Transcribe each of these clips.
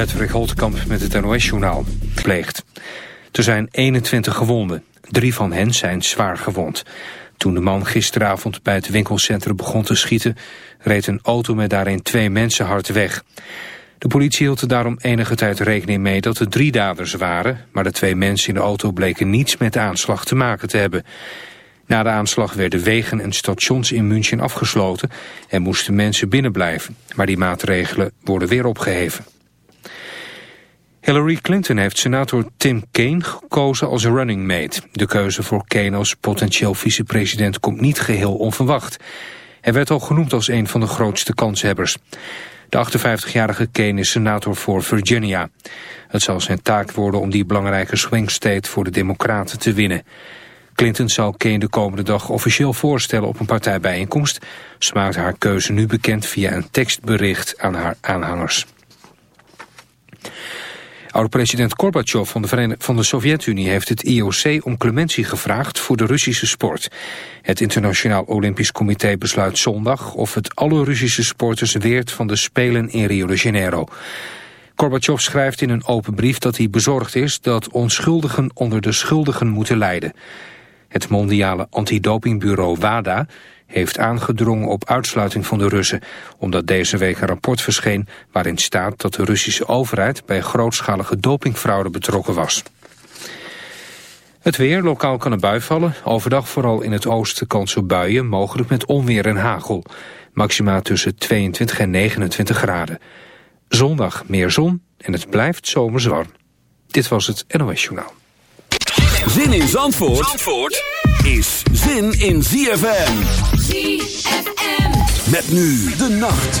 Patrick Holtkamp met het NOS-journaal. Pleegt. Er zijn 21 gewonden. Drie van hen zijn zwaar gewond. Toen de man gisteravond bij het winkelcentrum begon te schieten... reed een auto met daarin twee mensen hard weg. De politie hield er daarom enige tijd rekening mee dat er drie daders waren... maar de twee mensen in de auto bleken niets met de aanslag te maken te hebben. Na de aanslag werden wegen en stations in München afgesloten... en moesten mensen binnenblijven. Maar die maatregelen worden weer opgeheven. Hillary Clinton heeft senator Tim Kaine gekozen als running mate. De keuze voor Kaine als potentieel vicepresident komt niet geheel onverwacht. Hij werd al genoemd als een van de grootste kanshebbers. De 58-jarige Kane is senator voor Virginia. Het zal zijn taak worden om die belangrijke swing state voor de democraten te winnen. Clinton zal Kane de komende dag officieel voorstellen op een partijbijeenkomst. Ze maakt haar keuze nu bekend via een tekstbericht aan haar aanhangers. Oud-president Gorbachev van de, van de Sovjet-Unie heeft het IOC om clementie gevraagd voor de Russische sport. Het Internationaal Olympisch Comité besluit zondag of het alle Russische sporters weert van de Spelen in Rio de Janeiro. Gorbachev schrijft in een open brief dat hij bezorgd is dat onschuldigen onder de schuldigen moeten lijden. Het mondiale antidopingbureau WADA heeft aangedrongen op uitsluiting van de Russen, omdat deze week een rapport verscheen waarin staat dat de Russische overheid bij grootschalige dopingfraude betrokken was. Het weer, lokaal kan een bui vallen. Overdag vooral in het oosten kans op buien, mogelijk met onweer en hagel. Maxima tussen 22 en 29 graden. Zondag meer zon en het blijft zomers warm. Dit was het NOS Journaal. Zin in Zandvoort, Zandvoort is zin in ZFM. Met nu de nacht.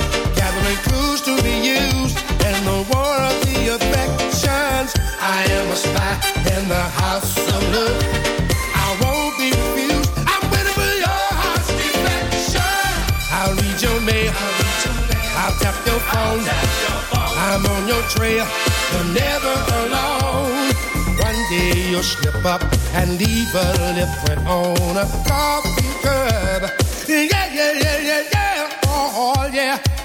the house of love. I won't be refused. I'm waiting for your heart's defection. I'll read your mail. I'll tap your phone. I'm on your trail. You're never alone. One day you'll slip up and leave a lip on a coffee cup. Yeah, yeah, yeah, yeah, yeah. Oh, yeah.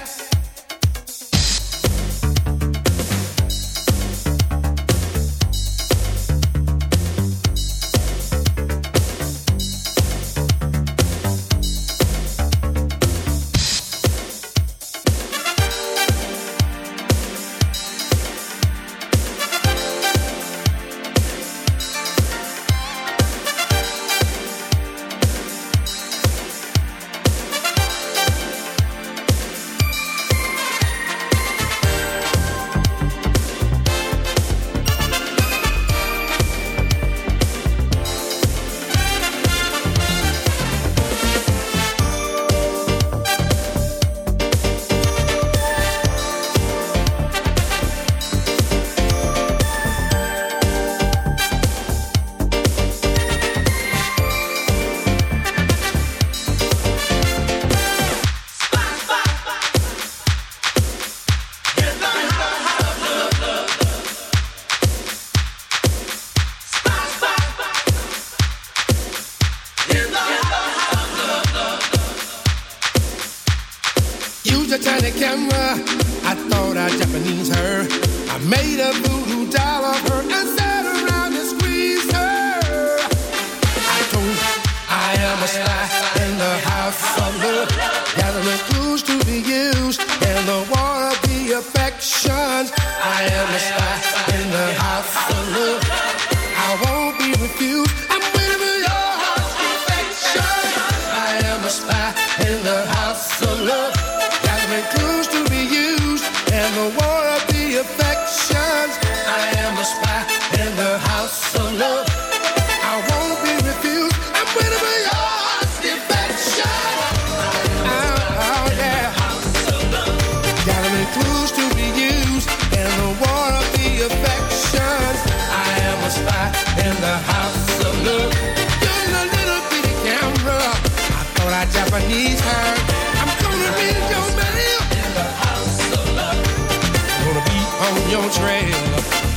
Japanese herb. I'm gonna be your man. Gonna be on your trail.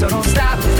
so don't stop.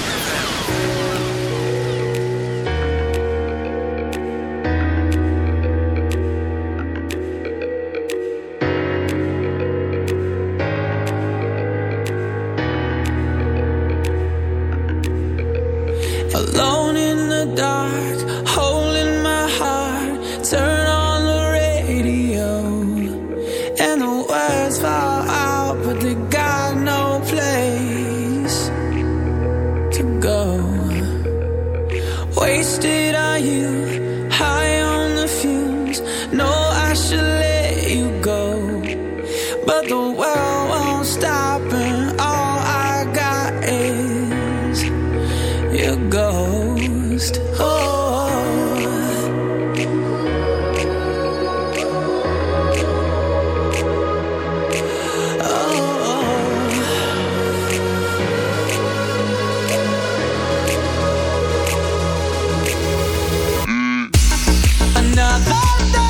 Thunder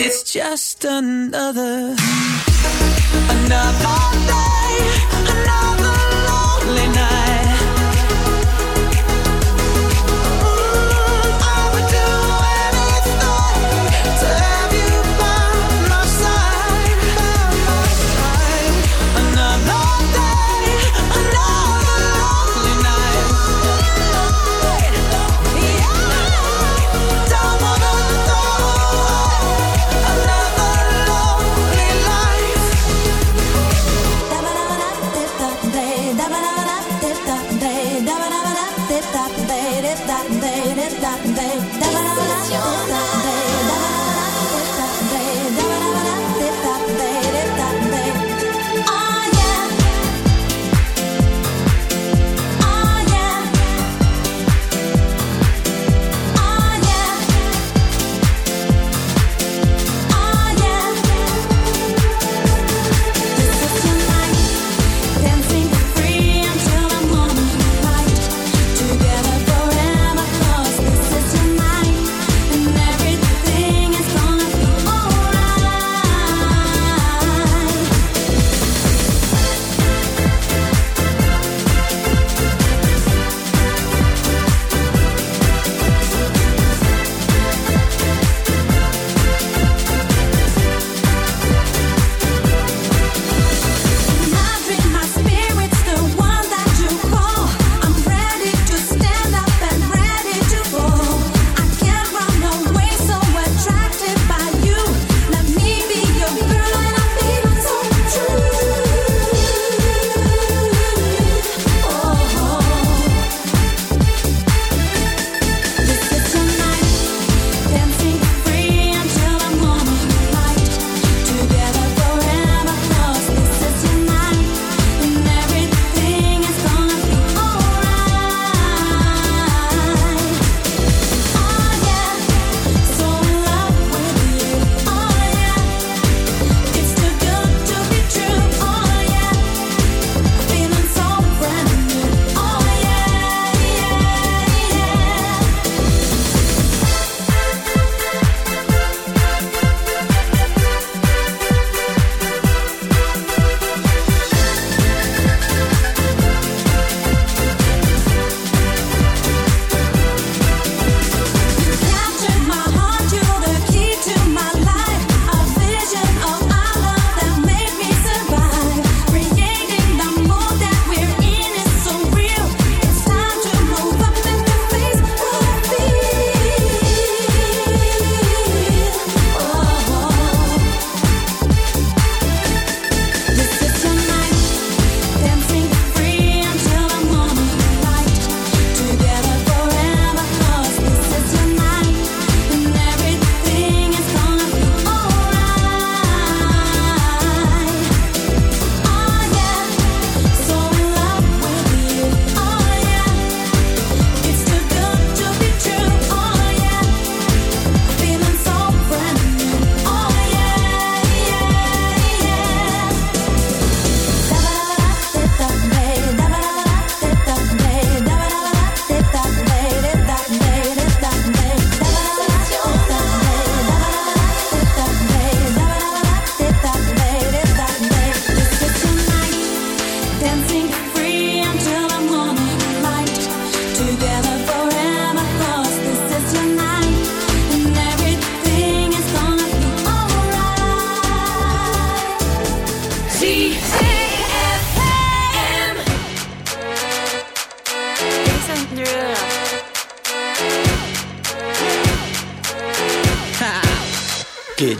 It's just another, another.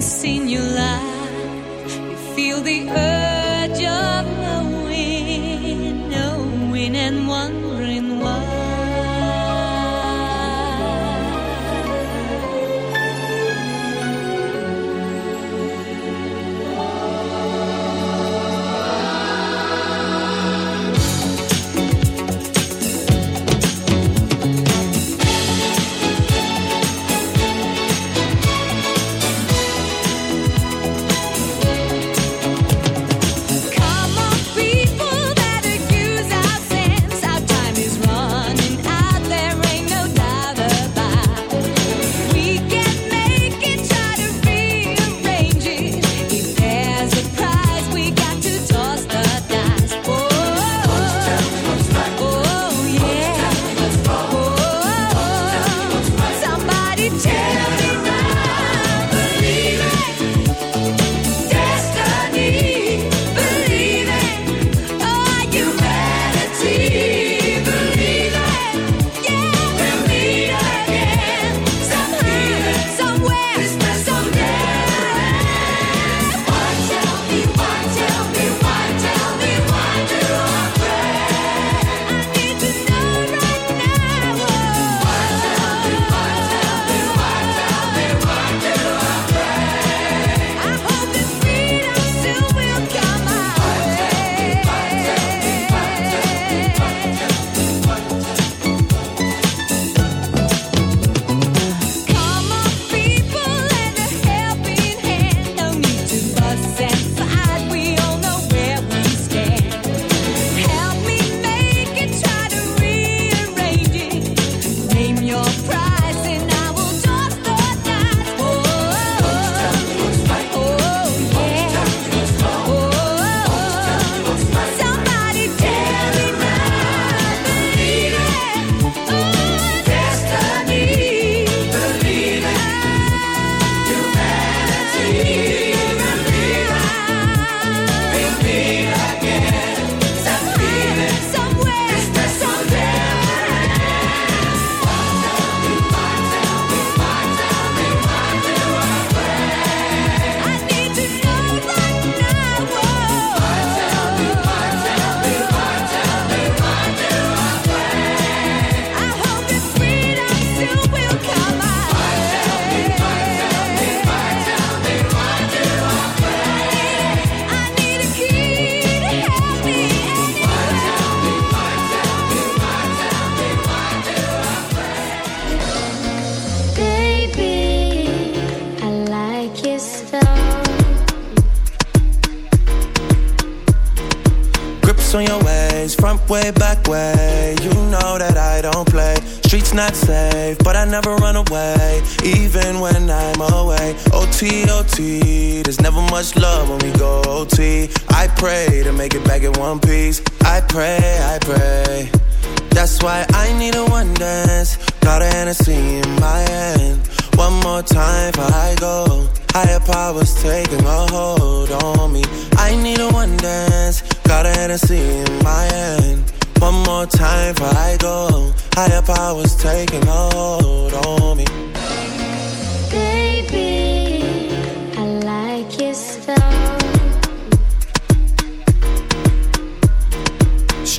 Once in your you feel the urge of knowing, knowing and wondering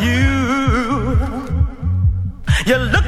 you. You look